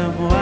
amor.